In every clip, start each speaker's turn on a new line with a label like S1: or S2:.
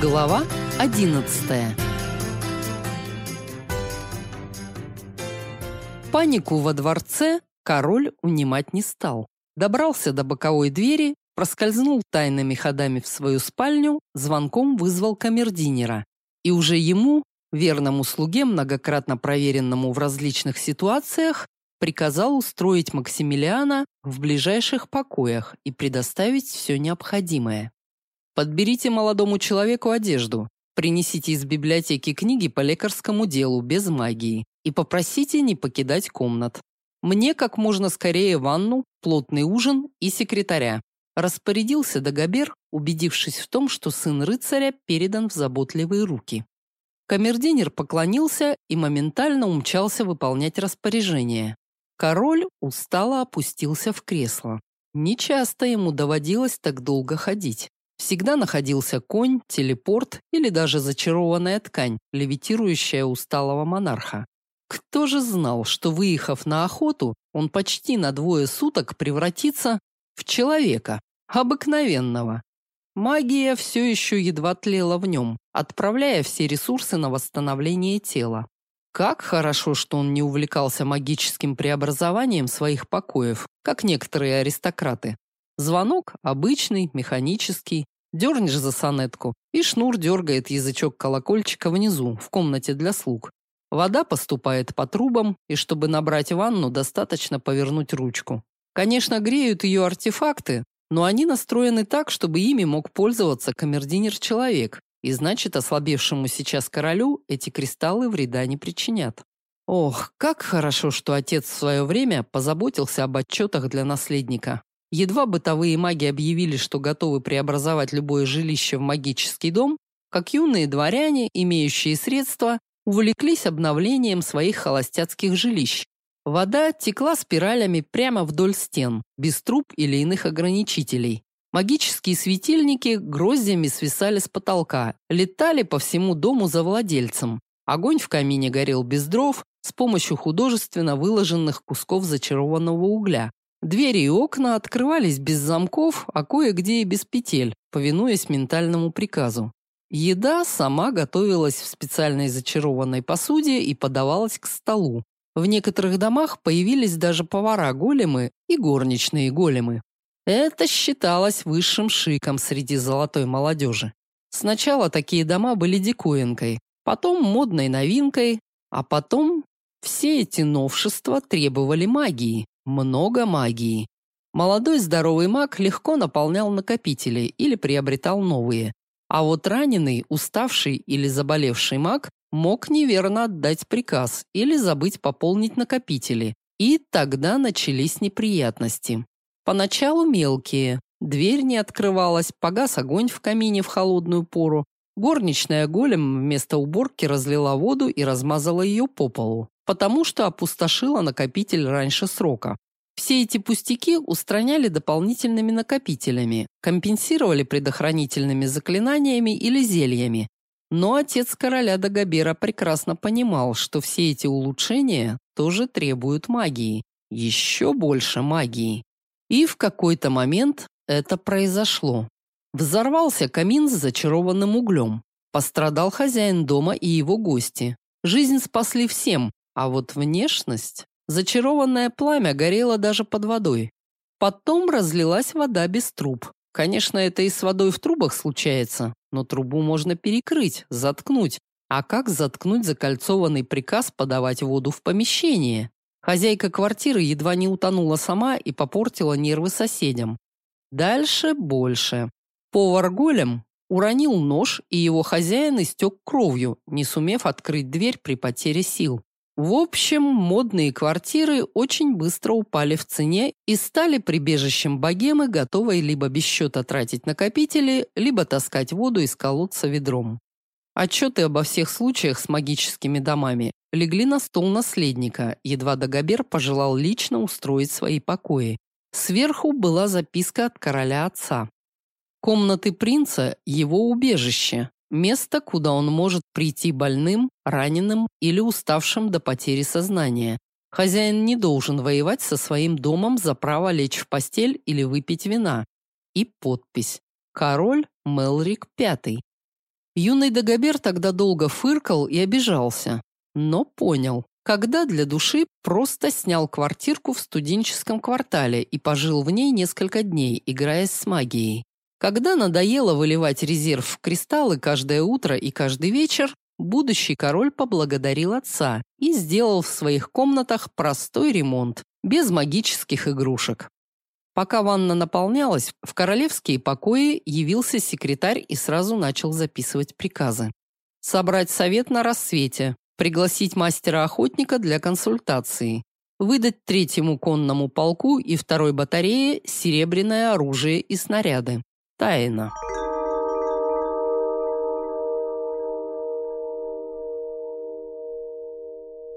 S1: Глава 11. Панику во дворце король унимать не стал. Добрался до боковой двери, проскользнул тайными ходами в свою спальню, звонком вызвал камердинера. И уже ему, верному слуге, многократно проверенному в различных ситуациях, приказал устроить Максимилиана в ближайших покоях и предоставить все необходимое. Подберите молодому человеку одежду, принесите из библиотеки книги по лекарскому делу без магии и попросите не покидать комнат. Мне как можно скорее ванну, плотный ужин и секретаря. Распорядился Дагобер, убедившись в том, что сын рыцаря передан в заботливые руки. Камердинер поклонился и моментально умчался выполнять распоряжение. Король устало опустился в кресло. Нечасто ему доводилось так долго ходить. Всегда находился конь, телепорт или даже зачарованная ткань, левитирующая усталого монарха. Кто же знал, что выехав на охоту, он почти на двое суток превратится в человека, обыкновенного. Магия все еще едва тлела в нем, отправляя все ресурсы на восстановление тела. Как хорошо, что он не увлекался магическим преобразованием своих покоев, как некоторые аристократы. Звонок обычный, механический. Дернешь за сонетку, и шнур дергает язычок колокольчика внизу, в комнате для слуг. Вода поступает по трубам, и чтобы набрать ванну, достаточно повернуть ручку. Конечно, греют ее артефакты, но они настроены так, чтобы ими мог пользоваться камердинер-человек, и значит, ослабевшему сейчас королю эти кристаллы вреда не причинят. Ох, как хорошо, что отец в свое время позаботился об отчетах для наследника. Едва бытовые маги объявили, что готовы преобразовать любое жилище в магический дом, как юные дворяне, имеющие средства, увлеклись обновлением своих холостяцких жилищ. Вода текла спиралями прямо вдоль стен, без труб или иных ограничителей. Магические светильники гроздями свисали с потолка, летали по всему дому за владельцем. Огонь в камине горел без дров, с помощью художественно выложенных кусков зачарованного угля. Двери и окна открывались без замков, а кое-где и без петель, повинуясь ментальному приказу. Еда сама готовилась в специальной зачарованной посуде и подавалась к столу. В некоторых домах появились даже повара-големы и горничные големы. Это считалось высшим шиком среди золотой молодежи. Сначала такие дома были диковинкой, потом модной новинкой, а потом все эти новшества требовали магии. Много магии. Молодой здоровый маг легко наполнял накопители или приобретал новые. А вот раненый, уставший или заболевший маг мог неверно отдать приказ или забыть пополнить накопители. И тогда начались неприятности. Поначалу мелкие. Дверь не открывалась, погас огонь в камине в холодную пору. Горничная голем вместо уборки разлила воду и размазала ее по полу потому что опустошила накопитель раньше срока. Все эти пустяки устраняли дополнительными накопителями, компенсировали предохранительными заклинаниями или зельями. Но отец короля Дагобера прекрасно понимал, что все эти улучшения тоже требуют магии, еще больше магии. И в какой-то момент это произошло. Взорвался камин с зачарованным углем. Пострадал хозяин дома и его гости. Жизнь спасли всем, а вот внешность, зачарованное пламя горело даже под водой. Потом разлилась вода без труб. Конечно, это и с водой в трубах случается, но трубу можно перекрыть, заткнуть. А как заткнуть закольцованный приказ подавать воду в помещение? Хозяйка квартиры едва не утонула сама и попортила нервы соседям. Дальше больше. Повар Голем уронил нож, и его хозяин истек кровью, не сумев открыть дверь при потере сил. В общем, модные квартиры очень быстро упали в цене и стали прибежищем богемы, готовой либо без счета тратить накопители, либо таскать воду из колодца ведром. Отчеты обо всех случаях с магическими домами легли на стол наследника, едва Дагобер пожелал лично устроить свои покои. Сверху была записка от короля отца. Комнаты принца – его убежище. Место, куда он может прийти больным, раненым или уставшим до потери сознания. Хозяин не должен воевать со своим домом за право лечь в постель или выпить вина. И подпись. Король Мелрик V. Юный Дагобер тогда долго фыркал и обижался, но понял, когда для души просто снял квартирку в студенческом квартале и пожил в ней несколько дней, играясь с магией. Когда надоело выливать резерв в кристаллы каждое утро и каждый вечер, будущий король поблагодарил отца и сделал в своих комнатах простой ремонт, без магических игрушек. Пока ванна наполнялась, в королевские покои явился секретарь и сразу начал записывать приказы. Собрать совет на рассвете, пригласить мастера-охотника для консультации, выдать третьему конному полку и второй батарее серебряное оружие и снаряды. Тайна.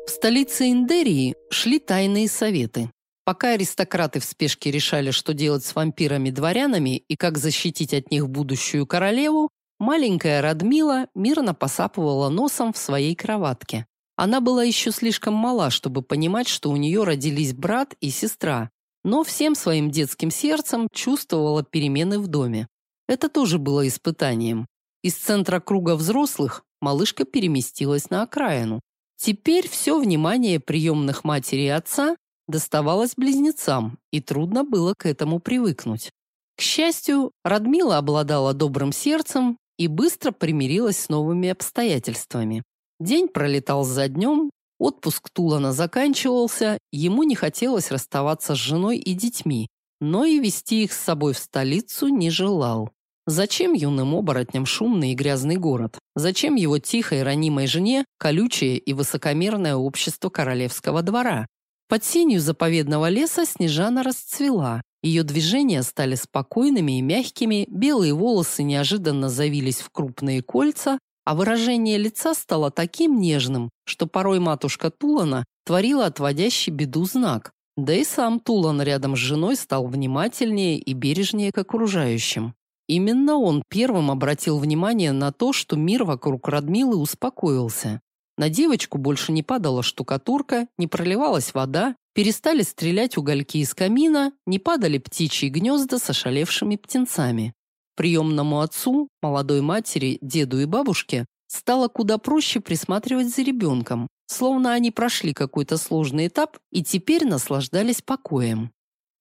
S1: В столице Индерии шли тайные советы. Пока аристократы в спешке решали, что делать с вампирами-дворянами и как защитить от них будущую королеву, маленькая Радмила мирно посапывала носом в своей кроватке. Она была еще слишком мала, чтобы понимать, что у нее родились брат и сестра, но всем своим детским сердцем чувствовала перемены в доме. Это тоже было испытанием. Из центра круга взрослых малышка переместилась на окраину. Теперь все внимание приемных матери и отца доставалось близнецам, и трудно было к этому привыкнуть. К счастью, Радмила обладала добрым сердцем и быстро примирилась с новыми обстоятельствами. День пролетал за днем, отпуск Тулана заканчивался, ему не хотелось расставаться с женой и детьми, но и вести их с собой в столицу не желал. Зачем юным оборотням шумный и грязный город? Зачем его тихой ранимой жене колючее и высокомерное общество королевского двора? Под сенью заповедного леса Снежана расцвела. Ее движения стали спокойными и мягкими, белые волосы неожиданно завились в крупные кольца, а выражение лица стало таким нежным, что порой матушка Тулана творила отводящий беду знак. Да и сам Тулан рядом с женой стал внимательнее и бережнее к окружающим. Именно он первым обратил внимание на то, что мир вокруг Радмилы успокоился. На девочку больше не падала штукатурка, не проливалась вода, перестали стрелять угольки из камина, не падали птичьи гнезда с ошалевшими птенцами. Приемному отцу, молодой матери, деду и бабушке стало куда проще присматривать за ребенком, словно они прошли какой-то сложный этап и теперь наслаждались покоем.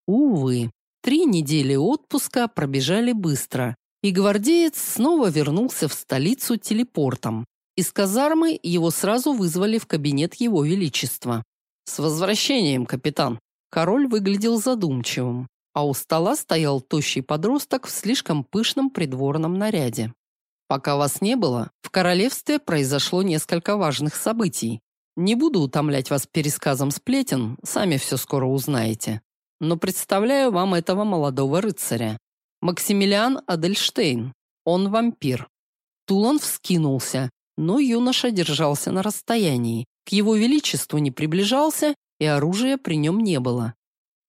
S1: Увы, три недели отпуска пробежали быстро, и гвардеец снова вернулся в столицу телепортом. Из казармы его сразу вызвали в кабинет его величества. «С возвращением, капитан!» Король выглядел задумчивым, а у стола стоял тощий подросток в слишком пышном придворном наряде. Пока вас не было, в королевстве произошло несколько важных событий. Не буду утомлять вас пересказом сплетен, сами все скоро узнаете. Но представляю вам этого молодого рыцаря. Максимилиан Адельштейн. Он вампир. Тулон вскинулся, но юноша держался на расстоянии, к его величеству не приближался, и оружия при нем не было.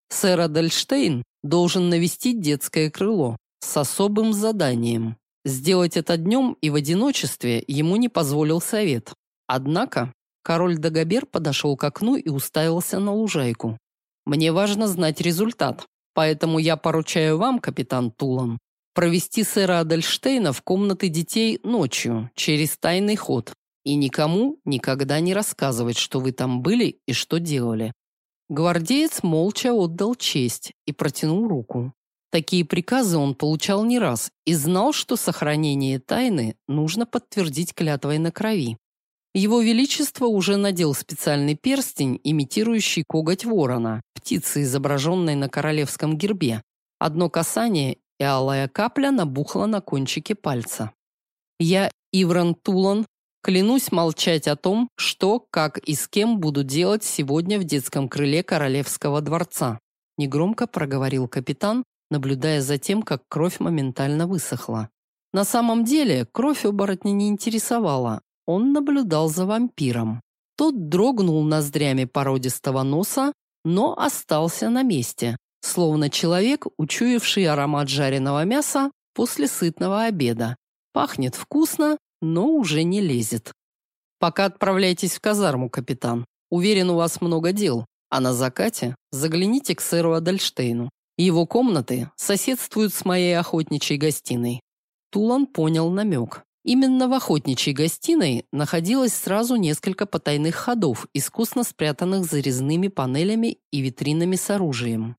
S1: Сэр Адельштейн должен навестить детское крыло с особым заданием. Сделать это днем и в одиночестве ему не позволил совет. Однако король Дагобер подошел к окну и уставился на лужайку. «Мне важно знать результат, поэтому я поручаю вам, капитан Тулан, провести сэра Адельштейна в комнаты детей ночью через тайный ход и никому никогда не рассказывать, что вы там были и что делали. Гвардеец молча отдал честь и протянул руку. Такие приказы он получал не раз и знал, что сохранение тайны нужно подтвердить клятвой на крови. Его величество уже надел специальный перстень, имитирующий коготь ворона, птицы, изображенной на королевском гербе. Одно касание, и алая капля набухла на кончике пальца. Я, Ивран Тулан, клянусь молчать о том, что, как и с кем буду делать сегодня в детском крыле королевского дворца, негромко проговорил капитан, наблюдая за тем, как кровь моментально высохла. На самом деле, кровь оборотня не интересовала. Он наблюдал за вампиром. Тот дрогнул ноздрями породистого носа, но остался на месте, словно человек, учуявший аромат жареного мяса после сытного обеда. Пахнет вкусно, но уже не лезет. Пока отправляйтесь в казарму, капитан. Уверен, у вас много дел. А на закате загляните к сэру Адальштейну. Его комнаты соседствуют с моей охотничьей гостиной. Тулан понял намек. Именно в охотничьей гостиной находилось сразу несколько потайных ходов, искусно спрятанных за резными панелями и витринами с оружием.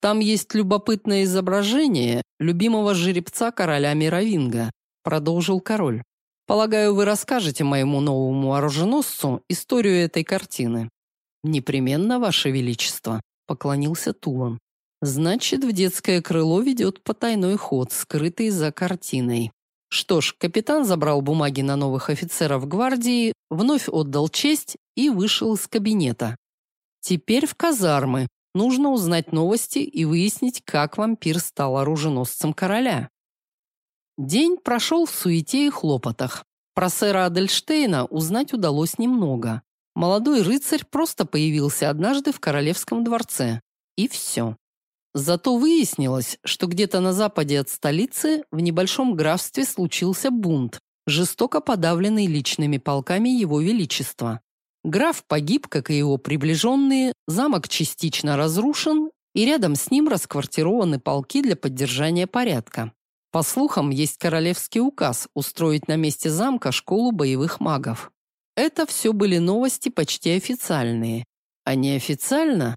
S1: Там есть любопытное изображение любимого жеребца короля Мировинга, продолжил король. Полагаю, вы расскажете моему новому оруженосцу историю этой картины. Непременно, ваше величество, поклонился Тулан. Значит, в детское крыло ведет потайной ход, скрытый за картиной. Что ж, капитан забрал бумаги на новых офицеров гвардии, вновь отдал честь и вышел из кабинета. Теперь в казармы. Нужно узнать новости и выяснить, как вампир стал оруженосцем короля. День прошел в суете и хлопотах. Про сэра Адельштейна узнать удалось немного. Молодой рыцарь просто появился однажды в королевском дворце. И все. Зато выяснилось, что где-то на западе от столицы в небольшом графстве случился бунт, жестоко подавленный личными полками его величества. Граф погиб, как и его приближенные, замок частично разрушен, и рядом с ним расквартированы полки для поддержания порядка. По слухам, есть королевский указ устроить на месте замка школу боевых магов. Это все были новости почти официальные. А неофициально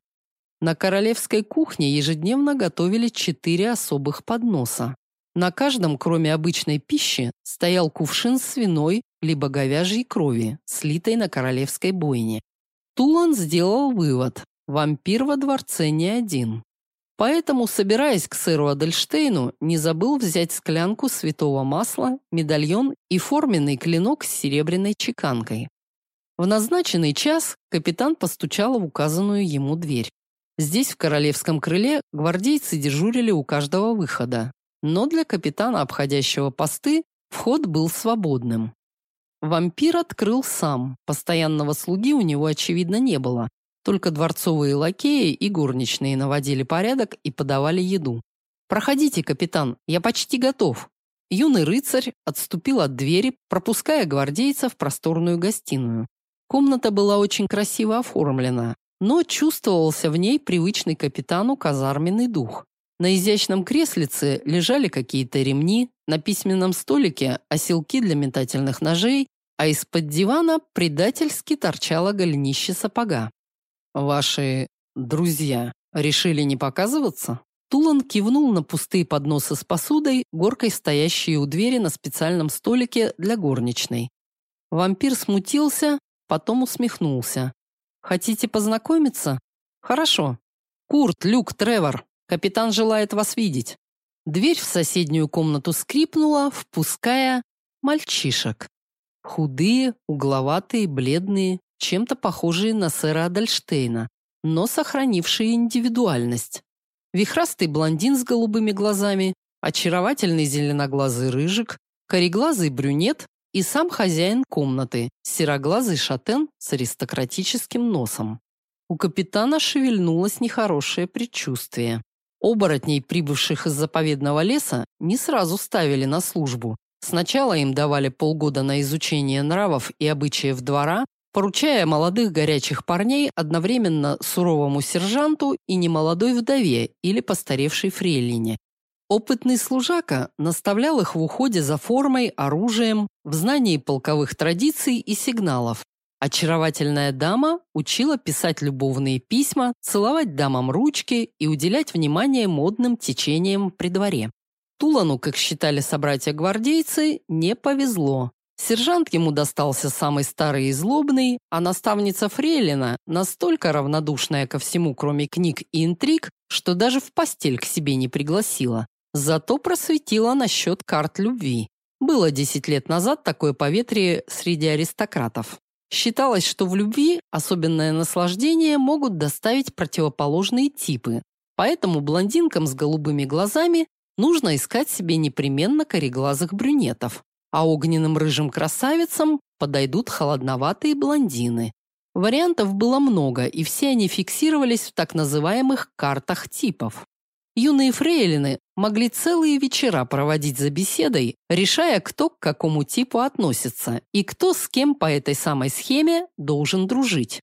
S1: на королевской кухне ежедневно готовили четыре особых подноса. На каждом, кроме обычной пищи, стоял кувшин свиной либо говяжьей крови, слитой на королевской бойне. Тулан сделал вывод: вампир во дворце не один. Поэтому, собираясь к сэру Адельштейну, не забыл взять склянку святого масла, медальон и форменный клинок с серебряной чеканкой. В назначенный час капитан постучал в указанную ему дверь. Здесь, в королевском крыле, гвардейцы дежурили у каждого выхода, но для капитана, обходящего посты, вход был свободным. Вампир открыл сам, постоянного слуги у него, очевидно, не было. Только дворцовые лакеи и горничные наводили порядок и подавали еду. «Проходите, капитан, я почти готов». Юный рыцарь отступил от двери, пропуская гвардейца в просторную гостиную. Комната была очень красиво оформлена, но чувствовался в ней привычный капитану казарменный дух. На изящном креслице лежали какие-то ремни, на письменном столике оселки для метательных ножей, а из-под дивана предательски торчало голенище сапога. Ваши друзья решили не показываться? Тулан кивнул на пустые подносы с посудой, горкой стоящие у двери на специальном столике для горничной. Вампир смутился, потом усмехнулся. Хотите познакомиться? Хорошо. Курт, Люк, Тревор. Капитан желает вас видеть. Дверь в соседнюю комнату скрипнула, впуская мальчишек. Худые, угловатые, бледные, чем-то похожие на сэра Адальштейна, но сохранившие индивидуальность. Вихрастый блондин с голубыми глазами, очаровательный зеленоглазый рыжик, кореглазый брюнет и сам хозяин комнаты, сероглазый шатен с аристократическим носом. У капитана шевельнулось нехорошее предчувствие. Оборотней, прибывших из заповедного леса, не сразу ставили на службу. Сначала им давали полгода на изучение нравов и обычаев двора, поручая молодых горячих парней одновременно суровому сержанту и немолодой вдове или постаревшей фрейлине, Опытный служака наставлял их в уходе за формой, оружием, в знании полковых традиций и сигналов. Очаровательная дама учила писать любовные письма, целовать дамам ручки и уделять внимание модным течениям при дворе. Тулану, как считали собратья-гвардейцы, не повезло. Сержант ему достался самый старый и злобный, а наставница Фрейлина настолько равнодушная ко всему, кроме книг и интриг, что даже в постель к себе не пригласила. Зато просветила насчет карт любви. Было 10 лет назад такое поветрие среди аристократов. Считалось, что в любви особенное наслаждение могут доставить противоположные типы. Поэтому блондинкам с голубыми глазами нужно искать себе непременно кореглазых брюнетов, а огненным рыжим красавицам подойдут холодноватые блондины. Вариантов было много, и все они фиксировались в так называемых картах типов. Юные фрейлины могли целые вечера проводить за беседой, решая, кто к какому типу относится и кто с кем по этой самой схеме должен дружить.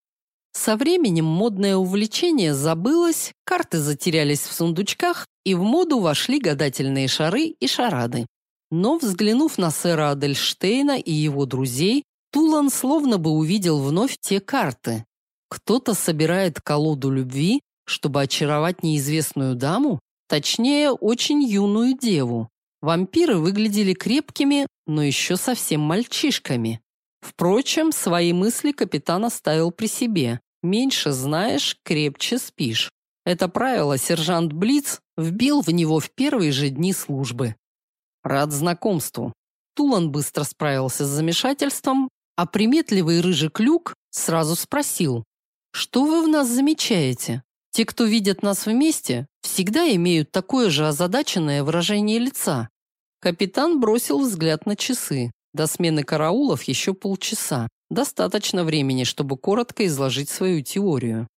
S1: Со временем модное увлечение забылось, карты затерялись в сундучках, и в моду вошли гадательные шары и шарады. Но, взглянув на сэра Адельштейна и его друзей, Тулан словно бы увидел вновь те карты. Кто-то собирает колоду любви, чтобы очаровать неизвестную даму, точнее, очень юную деву. Вампиры выглядели крепкими, но еще совсем мальчишками. Впрочем, свои мысли капитан оставил при себе. Меньше знаешь, крепче спишь. Это правило сержант Блиц вбил в него в первые же дни службы. Рад знакомству. Тулан быстро справился с замешательством, а приметливый рыжий клюк сразу спросил: "Что вы в нас замечаете? Те, кто видят нас вместе, всегда имеют такое же озадаченное выражение лица". Капитан бросил взгляд на часы. До смены караулов еще полчаса. Достаточно времени, чтобы коротко изложить свою теорию.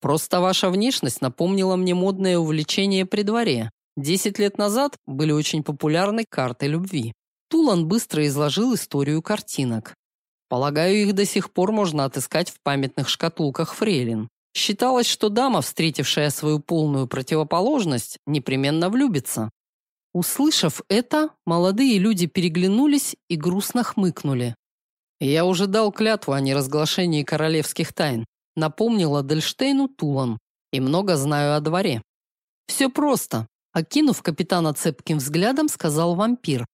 S1: Просто ваша внешность напомнила мне модное увлечение при дворе. Десять лет назад были очень популярны карты любви. Тулан быстро изложил историю картинок. Полагаю, их до сих пор можно отыскать в памятных шкатулках фрейлин. Считалось, что дама, встретившая свою полную противоположность, непременно влюбится. Услышав это, молодые люди переглянулись и грустно хмыкнули. Я уже дал клятву о неразглашении королевских тайн, напомнила Дельштейну Тулан, и много знаю о дворе. «Все просто, окинув капитана цепким взглядом, сказал вампир.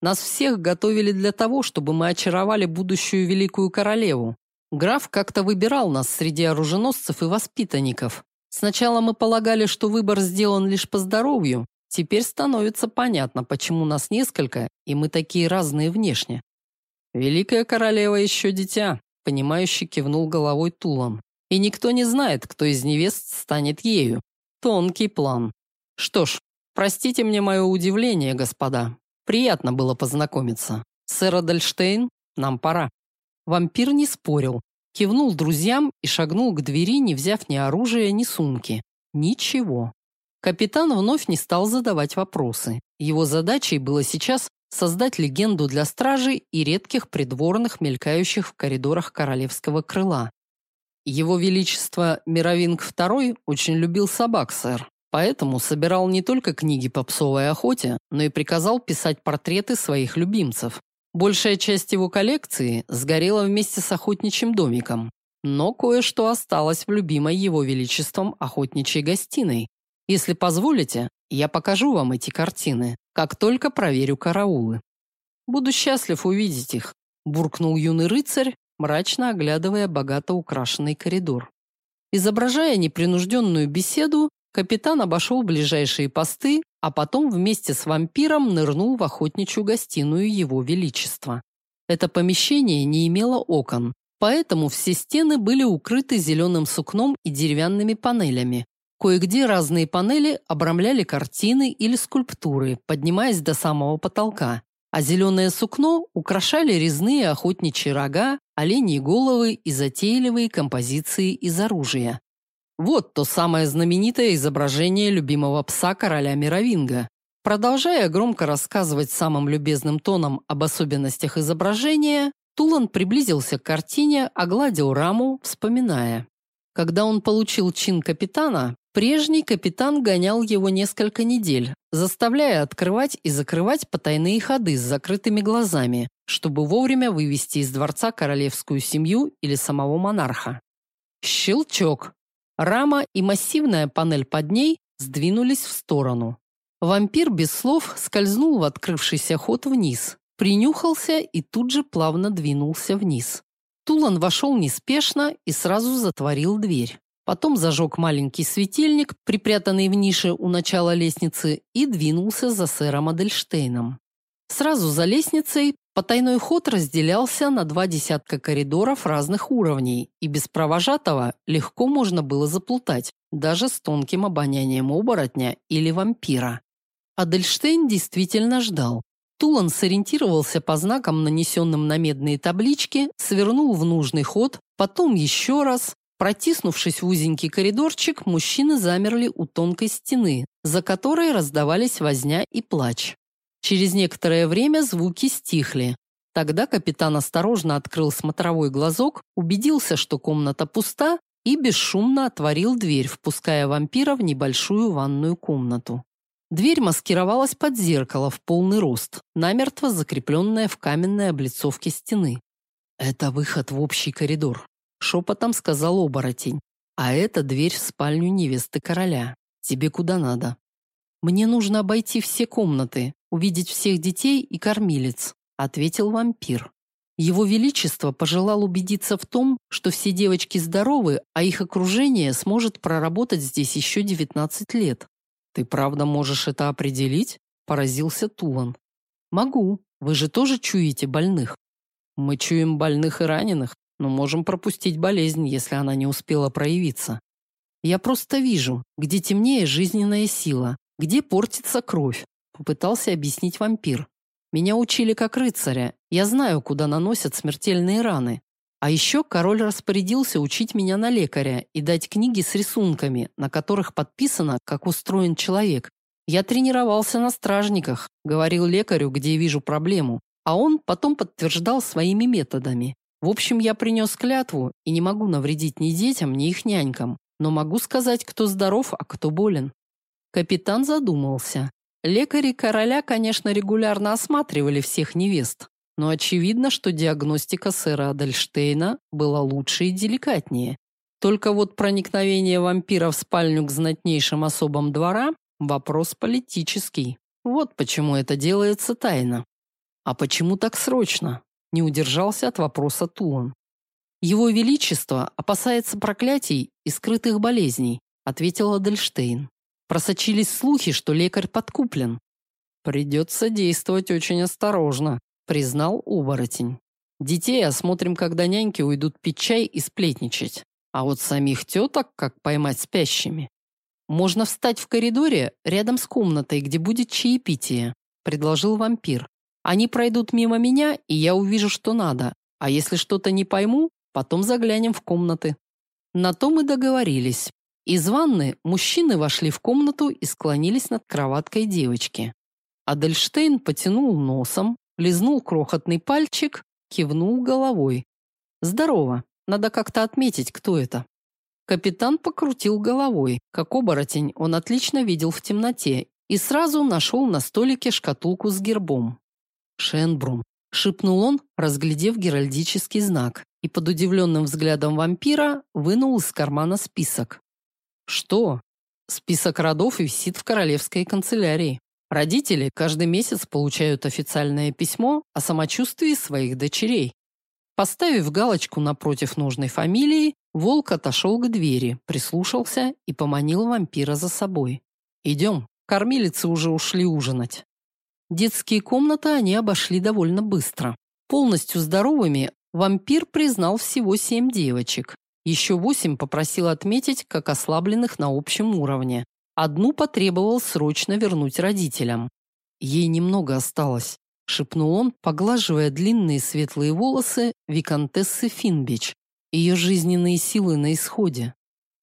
S1: Нас всех готовили для того, чтобы мы очаровали будущую великую королеву. Граф как-то выбирал нас среди оруженосцев и воспитанников. Сначала мы полагали, что выбор сделан лишь по здоровью, Теперь становится понятно, почему нас несколько, и мы такие разные внешне. Великая королева еще дитя, понимающе кивнул головой Тулан. И никто не знает, кто из невест станет ею. Тонкий план. Что ж, простите мне мое удивление, господа. Приятно было познакомиться. Сэр Адельштейн, нам пора. Вампир не спорил, кивнул друзьям и шагнул к двери, не взяв ни оружия, ни сумки. Ничего. Капитан вновь не стал задавать вопросы. Его задачей было сейчас создать легенду для стражей и редких придворных, мелькающих в коридорах королевского крыла. Его величество Мировинг II очень любил собак, сэр. Поэтому собирал не только книги по псовой охоте, но и приказал писать портреты своих любимцев. Большая часть его коллекции сгорела вместе с охотничьим домиком, но кое-что осталось в любимой его величеством охотничьей гостиной, если позволите, я покажу вам эти картины, как только проверю караулы. Буду счастлив увидеть их, буркнул юный рыцарь, мрачно оглядывая богато украшенный коридор. Изображая непринужденную беседу, капитан обошел ближайшие посты, а потом вместе с вампиром нырнул в охотничью гостиную его величества. Это помещение не имело окон, поэтому все стены были укрыты зеленым сукном и деревянными панелями, Кое-где разные панели обрамляли картины или скульптуры, поднимаясь до самого потолка, а зеленое сукно украшали резные охотничьи рога, оленьи головы и затейливые композиции из оружия. Вот то самое знаменитое изображение любимого пса короля Мировинга. Продолжая громко рассказывать самым любезным тоном об особенностях изображения, Тулан приблизился к картине, огладил раму, вспоминая. Когда он получил чин капитана, Прежний капитан гонял его несколько недель, заставляя открывать и закрывать потайные ходы с закрытыми глазами, чтобы вовремя вывести из дворца королевскую семью или самого монарха. Щелчок. Рама и массивная панель под ней сдвинулись в сторону. Вампир без слов скользнул в открывшийся ход вниз, принюхался и тут же плавно двинулся вниз. Тулан вошел неспешно и сразу затворил дверь. Потом зажег маленький светильник, припрятанный в нише у начала лестницы, и двинулся за сэром Адельштейном. Сразу за лестницей потайной ход разделялся на два десятка коридоров разных уровней, и без провожатого легко можно было заплутать, даже с тонким обонянием оборотня или вампира. Адельштейн действительно ждал. Тулан сориентировался по знакам, нанесенным на медные таблички, свернул в нужный ход, потом еще раз, Протиснувшись в узенький коридорчик, мужчины замерли у тонкой стены, за которой раздавались возня и плач. Через некоторое время звуки стихли. Тогда капитан осторожно открыл смотровой глазок, убедился, что комната пуста, и бесшумно отворил дверь, впуская вампира в небольшую ванную комнату. Дверь маскировалась под зеркало в полный рост, намертво закрепленное в каменной облицовке стены. «Это выход в общий коридор», — шепотом сказал оборотень. «А это дверь в спальню невесты короля. Тебе куда надо?» «Мне нужно обойти все комнаты, увидеть всех детей и кормилец», — ответил вампир. Его Величество пожелал убедиться в том, что все девочки здоровы, а их окружение сможет проработать здесь еще 19 лет. «Ты правда можешь это определить?» – поразился Тулан. «Могу. Вы же тоже чуете больных?» «Мы чуем больных и раненых, но можем пропустить болезнь, если она не успела проявиться. Я просто вижу, где темнее жизненная сила, где портится кровь», – попытался объяснить вампир. Меня учили как рыцаря. Я знаю, куда наносят смертельные раны. А еще король распорядился учить меня на лекаря и дать книги с рисунками, на которых подписано, как устроен человек. Я тренировался на стражниках, говорил лекарю, где вижу проблему, а он потом подтверждал своими методами. В общем, я принес клятву и не могу навредить ни детям, ни их нянькам, но могу сказать, кто здоров, а кто болен. Капитан задумался. Лекари короля, конечно, регулярно осматривали всех невест, но очевидно, что диагностика сэра Адельштейна была лучше и деликатнее. Только вот проникновение вампира в спальню к знатнейшим особам двора – вопрос политический. Вот почему это делается тайно. А почему так срочно? Не удержался от вопроса Тулан. Его величество опасается проклятий и скрытых болезней, ответил Адельштейн. Просочились слухи, что лекарь подкуплен. Придется действовать очень осторожно, признал оборотень. Детей осмотрим, когда няньки уйдут пить чай и сплетничать. А вот самих теток как поймать спящими? Можно встать в коридоре рядом с комнатой, где будет чаепитие, предложил вампир. Они пройдут мимо меня, и я увижу, что надо. А если что-то не пойму, потом заглянем в комнаты. На то мы договорились. Из ванны мужчины вошли в комнату и склонились над кроваткой девочки. Адельштейн потянул носом, лизнул крохотный пальчик, кивнул головой. «Здорово. Надо как-то отметить, кто это». Капитан покрутил головой. Как оборотень, он отлично видел в темноте и сразу нашел на столике шкатулку с гербом. «Шенбрум», — шепнул он, разглядев геральдический знак, и под удивленным взглядом вампира вынул из кармана список. Что? Список родов висит в королевской канцелярии. Родители каждый месяц получают официальное письмо о самочувствии своих дочерей. Поставив галочку напротив нужной фамилии, волк отошел к двери, прислушался и поманил вампира за собой. «Идем, кормилицы уже ушли ужинать». Детские комнаты они обошли довольно быстро. Полностью здоровыми вампир признал всего семь девочек. Еще восемь попросил отметить как ослабленных на общем уровне. Одну потребовал срочно вернуть родителям. Ей немного осталось, шепнул он, поглаживая длинные светлые волосы виконтессы Финбич. Ее жизненные силы на исходе.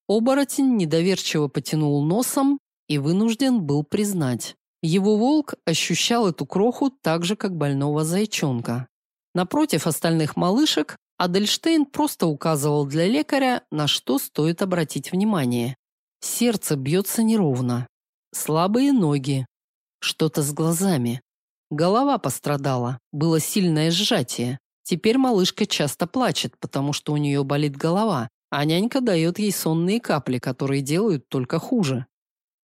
S1: Оборотень недоверчиво потянул носом и вынужден был признать. Его волк ощущал эту кроху так же, как больного зайчонка. Напротив остальных малышек Адельштейн просто указывал для лекаря, на что стоит обратить внимание. Сердце бьется неровно. Слабые ноги. Что-то с глазами. Голова пострадала. Было сильное сжатие. Теперь малышка часто плачет, потому что у нее болит голова, а нянька дает ей сонные капли, которые делают только хуже.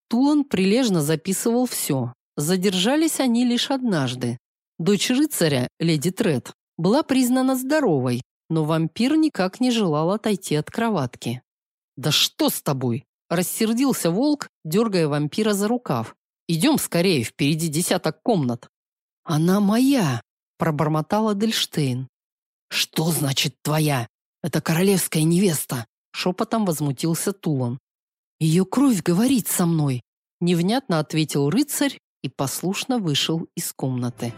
S1: Тулан прилежно записывал все. Задержались они лишь однажды. Дочь рыцаря, леди Тред, была признана здоровой, но вампир никак не желал отойти от кроватки. «Да что с тобой?» – рассердился волк, дергая вампира за рукав. «Идем скорее, впереди десяток комнат». «Она моя!» – пробормотала Дельштейн. «Что значит твоя? Это королевская невеста!» – шепотом возмутился Тулан. «Ее кровь говорит со мной!» – невнятно ответил рыцарь и послушно вышел из комнаты.